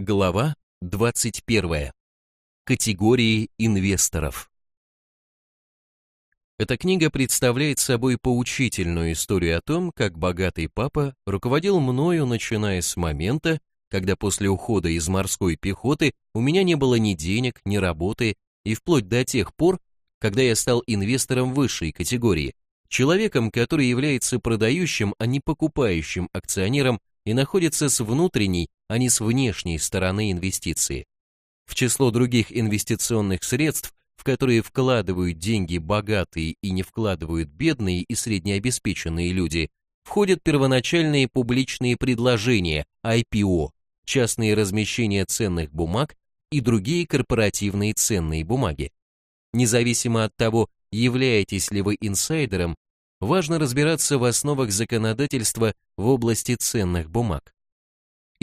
Глава 21. Категории инвесторов. Эта книга представляет собой поучительную историю о том, как богатый папа руководил мною, начиная с момента, когда после ухода из морской пехоты у меня не было ни денег, ни работы, и вплоть до тех пор, когда я стал инвестором высшей категории, человеком, который является продающим, а не покупающим акционером и находится с внутренней, а не с внешней стороны инвестиции. В число других инвестиционных средств, в которые вкладывают деньги богатые и не вкладывают бедные и среднеобеспеченные люди, входят первоначальные публичные предложения, IPO, частные размещения ценных бумаг и другие корпоративные ценные бумаги. Независимо от того, являетесь ли вы инсайдером, важно разбираться в основах законодательства в области ценных бумаг.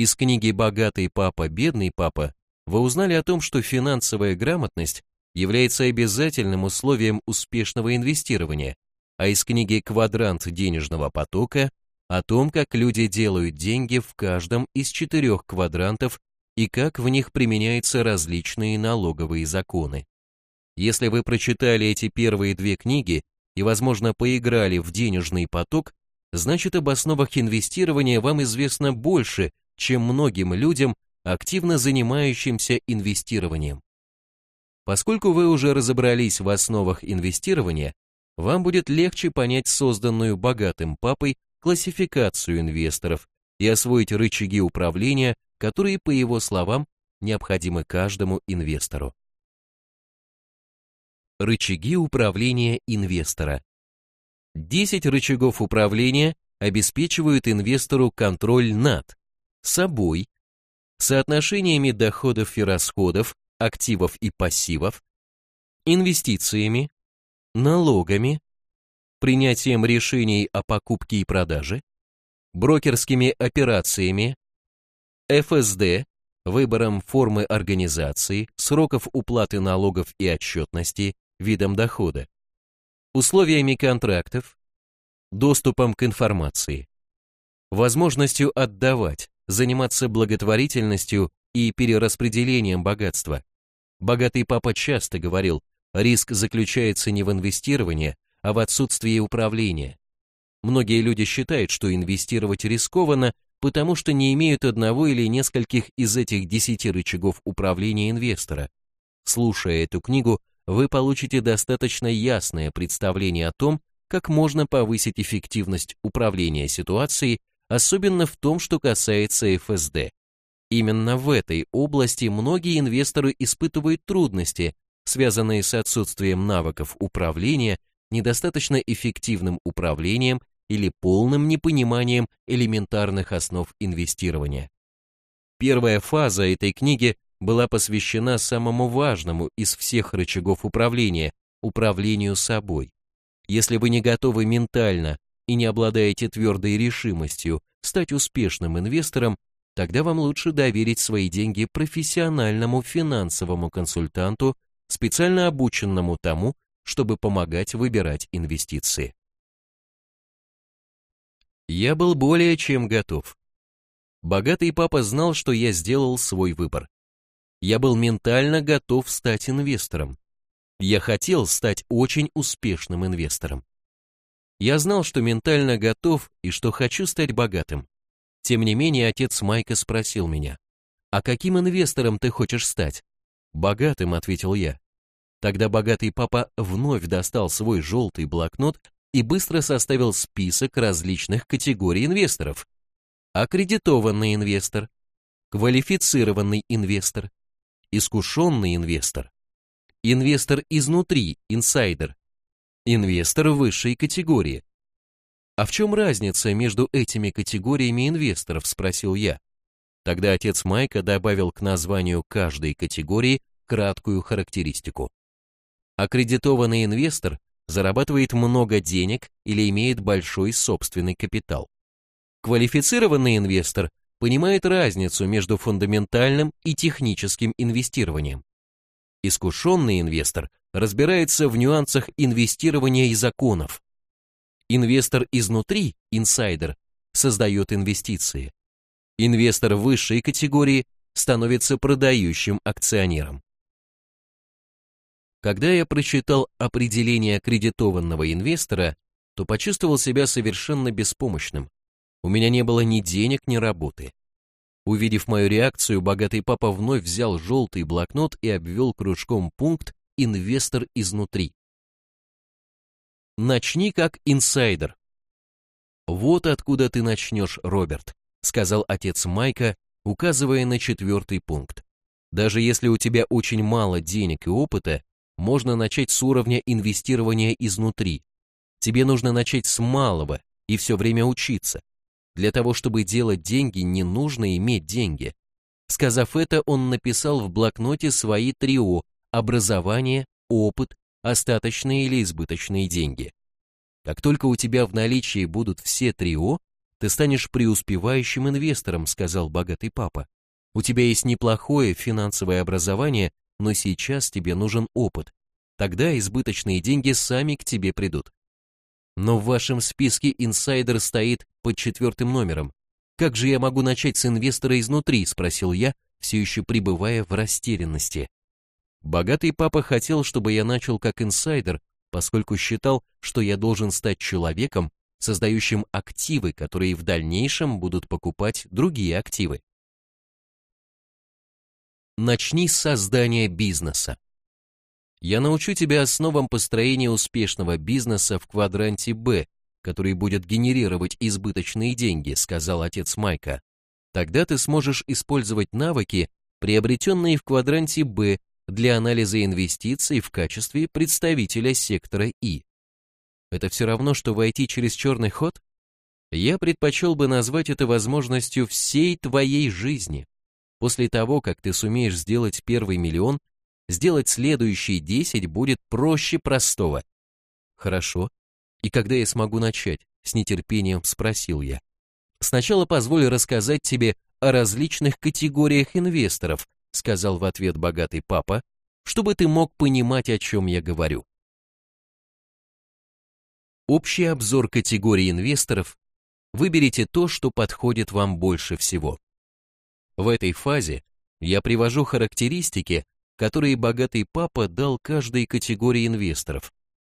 Из книги «Богатый папа, бедный папа» вы узнали о том, что финансовая грамотность является обязательным условием успешного инвестирования, а из книги «Квадрант денежного потока» о том, как люди делают деньги в каждом из четырех квадрантов и как в них применяются различные налоговые законы. Если вы прочитали эти первые две книги и, возможно, поиграли в денежный поток, значит об основах инвестирования вам известно больше, чем многим людям, активно занимающимся инвестированием. Поскольку вы уже разобрались в основах инвестирования, вам будет легче понять созданную богатым папой классификацию инвесторов и освоить рычаги управления, которые, по его словам, необходимы каждому инвестору. Рычаги управления инвестора. 10 рычагов управления обеспечивают инвестору контроль над собой, соотношениями доходов и расходов, активов и пассивов, инвестициями, налогами, принятием решений о покупке и продаже, брокерскими операциями, ФСД, выбором формы организации, сроков уплаты налогов и отчетности, видом дохода, условиями контрактов, доступом к информации, возможностью отдавать, заниматься благотворительностью и перераспределением богатства. Богатый папа часто говорил, риск заключается не в инвестировании, а в отсутствии управления. Многие люди считают, что инвестировать рискованно, потому что не имеют одного или нескольких из этих десяти рычагов управления инвестора. Слушая эту книгу, вы получите достаточно ясное представление о том, как можно повысить эффективность управления ситуацией, особенно в том, что касается ФСД. Именно в этой области многие инвесторы испытывают трудности, связанные с отсутствием навыков управления, недостаточно эффективным управлением или полным непониманием элементарных основ инвестирования. Первая фаза этой книги была посвящена самому важному из всех рычагов управления – управлению собой. Если вы не готовы ментально и не обладаете твердой решимостью стать успешным инвестором, тогда вам лучше доверить свои деньги профессиональному финансовому консультанту, специально обученному тому, чтобы помогать выбирать инвестиции. Я был более чем готов. Богатый папа знал, что я сделал свой выбор я был ментально готов стать инвестором. Я хотел стать очень успешным инвестором. Я знал, что ментально готов и что хочу стать богатым. Тем не менее, отец Майка спросил меня, «А каким инвестором ты хочешь стать?» «Богатым», — ответил я. Тогда богатый папа вновь достал свой желтый блокнот и быстро составил список различных категорий инвесторов. Аккредитованный инвестор, квалифицированный инвестор, искушенный инвестор, инвестор изнутри, инсайдер, инвестор высшей категории. А в чем разница между этими категориями инвесторов, спросил я. Тогда отец Майка добавил к названию каждой категории краткую характеристику. Аккредитованный инвестор зарабатывает много денег или имеет большой собственный капитал. Квалифицированный инвестор понимает разницу между фундаментальным и техническим инвестированием. Искушенный инвестор разбирается в нюансах инвестирования и законов. Инвестор изнутри, инсайдер, создает инвестиции. Инвестор высшей категории становится продающим акционером. Когда я прочитал определение аккредитованного инвестора, то почувствовал себя совершенно беспомощным. У меня не было ни денег, ни работы. Увидев мою реакцию, богатый папа вновь взял желтый блокнот и обвел кружком пункт «Инвестор изнутри». Начни как инсайдер. Вот откуда ты начнешь, Роберт, сказал отец Майка, указывая на четвертый пункт. Даже если у тебя очень мало денег и опыта, можно начать с уровня инвестирования изнутри. Тебе нужно начать с малого и все время учиться. Для того, чтобы делать деньги, не нужно иметь деньги. Сказав это, он написал в блокноте свои трио – образование, опыт, остаточные или избыточные деньги. Как только у тебя в наличии будут все трио, ты станешь преуспевающим инвестором, сказал богатый папа. У тебя есть неплохое финансовое образование, но сейчас тебе нужен опыт. Тогда избыточные деньги сами к тебе придут. Но в вашем списке инсайдер стоит под четвертым номером. Как же я могу начать с инвестора изнутри, спросил я, все еще пребывая в растерянности. Богатый папа хотел, чтобы я начал как инсайдер, поскольку считал, что я должен стать человеком, создающим активы, которые в дальнейшем будут покупать другие активы. Начни с создания бизнеса. Я научу тебя основам построения успешного бизнеса в квадранте Б, который будет генерировать избыточные деньги, сказал отец Майка. Тогда ты сможешь использовать навыки, приобретенные в квадранте Б для анализа инвестиций в качестве представителя сектора И. Это все равно, что войти через черный ход? Я предпочел бы назвать это возможностью всей твоей жизни. После того, как ты сумеешь сделать первый миллион, сделать следующие 10 будет проще простого. Хорошо. И когда я смогу начать? С нетерпением спросил я. Сначала позволь рассказать тебе о различных категориях инвесторов, сказал в ответ богатый папа, чтобы ты мог понимать, о чем я говорю. Общий обзор категорий инвесторов. Выберите то, что подходит вам больше всего. В этой фазе я привожу характеристики, которые богатый папа дал каждой категории инвесторов.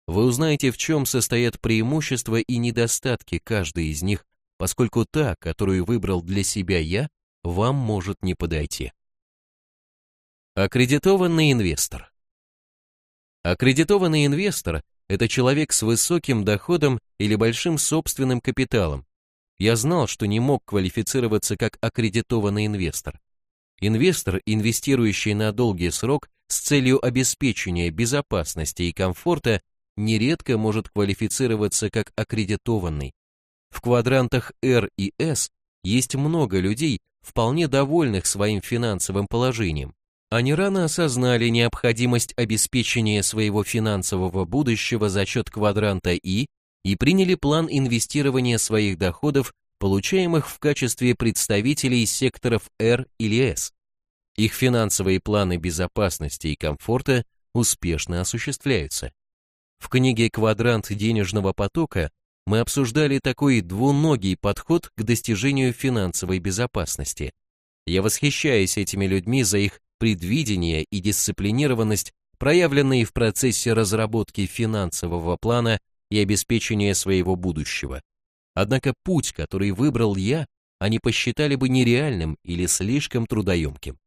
Вы узнаете, в чем состоят преимущества и недостатки каждой из них, поскольку та, которую выбрал для себя я, вам может не подойти. Аккредитованный инвестор. Аккредитованный инвестор – это человек с высоким доходом или большим собственным капиталом. Я знал, что не мог квалифицироваться как аккредитованный инвестор. Инвестор, инвестирующий на долгий срок с целью обеспечения безопасности и комфорта, нередко может квалифицироваться как аккредитованный. В квадрантах R и S есть много людей, вполне довольных своим финансовым положением. Они рано осознали необходимость обеспечения своего финансового будущего за счет квадранта И и приняли план инвестирования своих доходов получаемых в качестве представителей секторов R или S. Их финансовые планы безопасности и комфорта успешно осуществляются. В книге «Квадрант денежного потока» мы обсуждали такой двуногий подход к достижению финансовой безопасности. Я восхищаюсь этими людьми за их предвидение и дисциплинированность, проявленные в процессе разработки финансового плана и обеспечения своего будущего. Однако путь, который выбрал я, они посчитали бы нереальным или слишком трудоемким.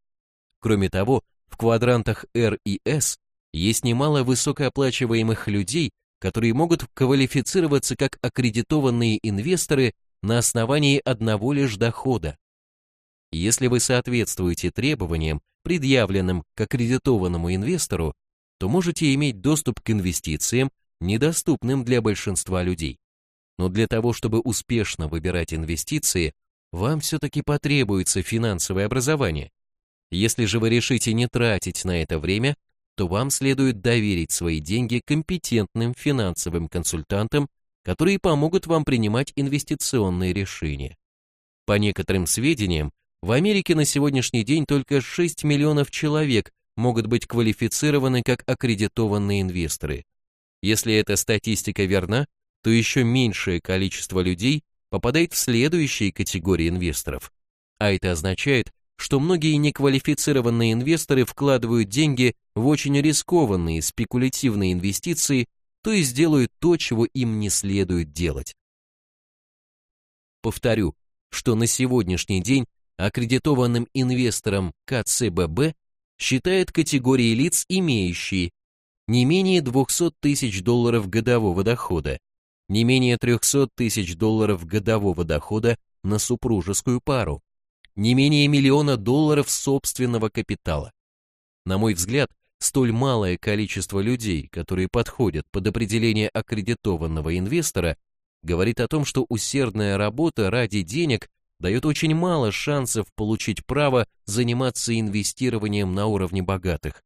Кроме того, в квадрантах R и S есть немало высокооплачиваемых людей, которые могут квалифицироваться как аккредитованные инвесторы на основании одного лишь дохода. Если вы соответствуете требованиям, предъявленным к аккредитованному инвестору, то можете иметь доступ к инвестициям, недоступным для большинства людей. Но для того, чтобы успешно выбирать инвестиции, вам все-таки потребуется финансовое образование. Если же вы решите не тратить на это время, то вам следует доверить свои деньги компетентным финансовым консультантам, которые помогут вам принимать инвестиционные решения. По некоторым сведениям, в Америке на сегодняшний день только 6 миллионов человек могут быть квалифицированы как аккредитованные инвесторы. Если эта статистика верна, то еще меньшее количество людей попадает в следующие категории инвесторов. А это означает, что многие неквалифицированные инвесторы вкладывают деньги в очень рискованные спекулятивные инвестиции, то есть делают то, чего им не следует делать. Повторю, что на сегодняшний день аккредитованным инвестором КЦББ считает категории лиц, имеющие не менее 200 тысяч долларов годового дохода, не менее 300 тысяч долларов годового дохода на супружескую пару, не менее миллиона долларов собственного капитала. На мой взгляд, столь малое количество людей, которые подходят под определение аккредитованного инвестора, говорит о том, что усердная работа ради денег дает очень мало шансов получить право заниматься инвестированием на уровне богатых.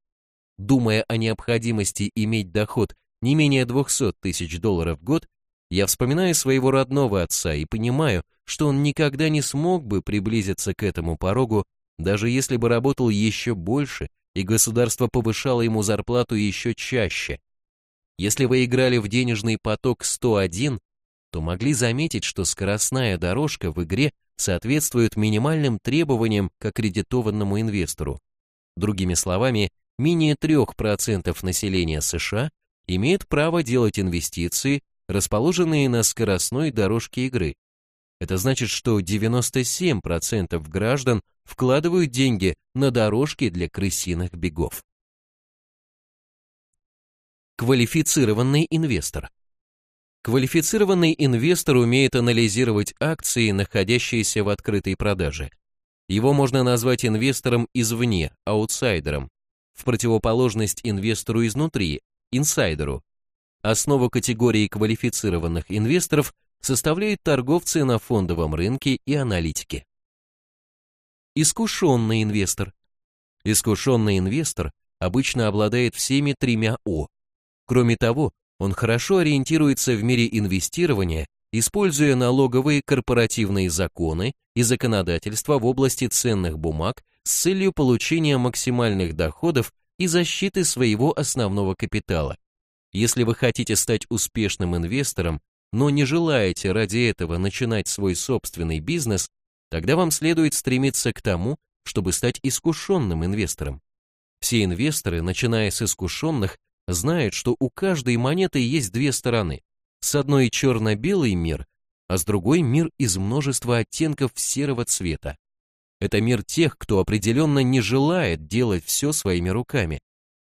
Думая о необходимости иметь доход не менее 200 тысяч долларов в год, я вспоминаю своего родного отца и понимаю, что он никогда не смог бы приблизиться к этому порогу, даже если бы работал еще больше и государство повышало ему зарплату еще чаще. Если вы играли в денежный поток 101, то могли заметить, что скоростная дорожка в игре соответствует минимальным требованиям к аккредитованному инвестору. Другими словами, менее 3% населения США имеет право делать инвестиции, расположенные на скоростной дорожке игры. Это значит, что 97% граждан вкладывают деньги на дорожки для крысиных бегов. Квалифицированный инвестор – Квалифицированный инвестор умеет анализировать акции, находящиеся в открытой продаже. Его можно назвать инвестором извне, аутсайдером, в противоположность инвестору изнутри, инсайдеру. Основу категории квалифицированных инвесторов составляют торговцы на фондовом рынке и аналитики. Искушенный инвестор. Искушенный инвестор обычно обладает всеми тремя О. Кроме того, он хорошо ориентируется в мире инвестирования, используя налоговые корпоративные законы и законодательство в области ценных бумаг с целью получения максимальных доходов и защиты своего основного капитала. Если вы хотите стать успешным инвестором, но не желаете ради этого начинать свой собственный бизнес, тогда вам следует стремиться к тому, чтобы стать искушенным инвестором. Все инвесторы, начиная с искушенных, знает, что у каждой монеты есть две стороны. С одной черно-белый мир, а с другой мир из множества оттенков серого цвета. Это мир тех, кто определенно не желает делать все своими руками.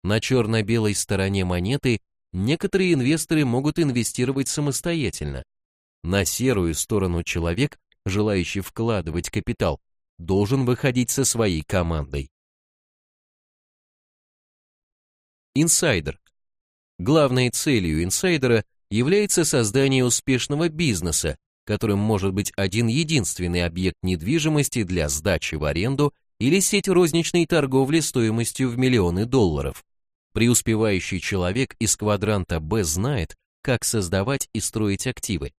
На черно-белой стороне монеты некоторые инвесторы могут инвестировать самостоятельно. На серую сторону человек, желающий вкладывать капитал, должен выходить со своей командой. Инсайдер. Главной целью инсайдера является создание успешного бизнеса, которым может быть один единственный объект недвижимости для сдачи в аренду или сеть розничной торговли стоимостью в миллионы долларов. Преуспевающий человек из квадранта Б знает, как создавать и строить активы.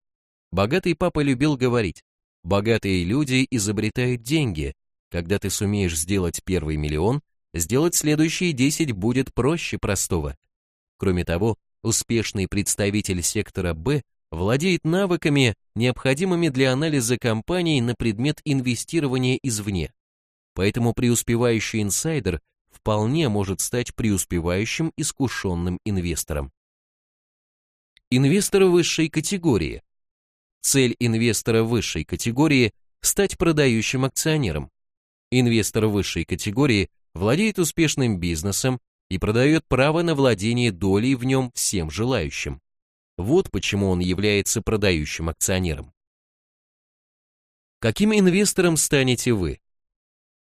Богатый папа любил говорить, богатые люди изобретают деньги, когда ты сумеешь сделать первый миллион, сделать следующие 10 будет проще простого. Кроме того, успешный представитель сектора Б владеет навыками, необходимыми для анализа компаний на предмет инвестирования извне. Поэтому преуспевающий инсайдер вполне может стать преуспевающим искушенным инвестором. Инвестор высшей категории. Цель инвестора высшей категории – стать продающим акционером. Инвестор высшей категории владеет успешным бизнесом и продает право на владение долей в нем всем желающим. Вот почему он является продающим акционером. Каким инвестором станете вы?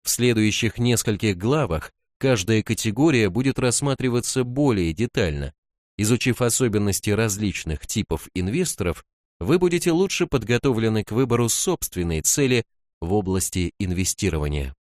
В следующих нескольких главах каждая категория будет рассматриваться более детально. Изучив особенности различных типов инвесторов, вы будете лучше подготовлены к выбору собственной цели в области инвестирования.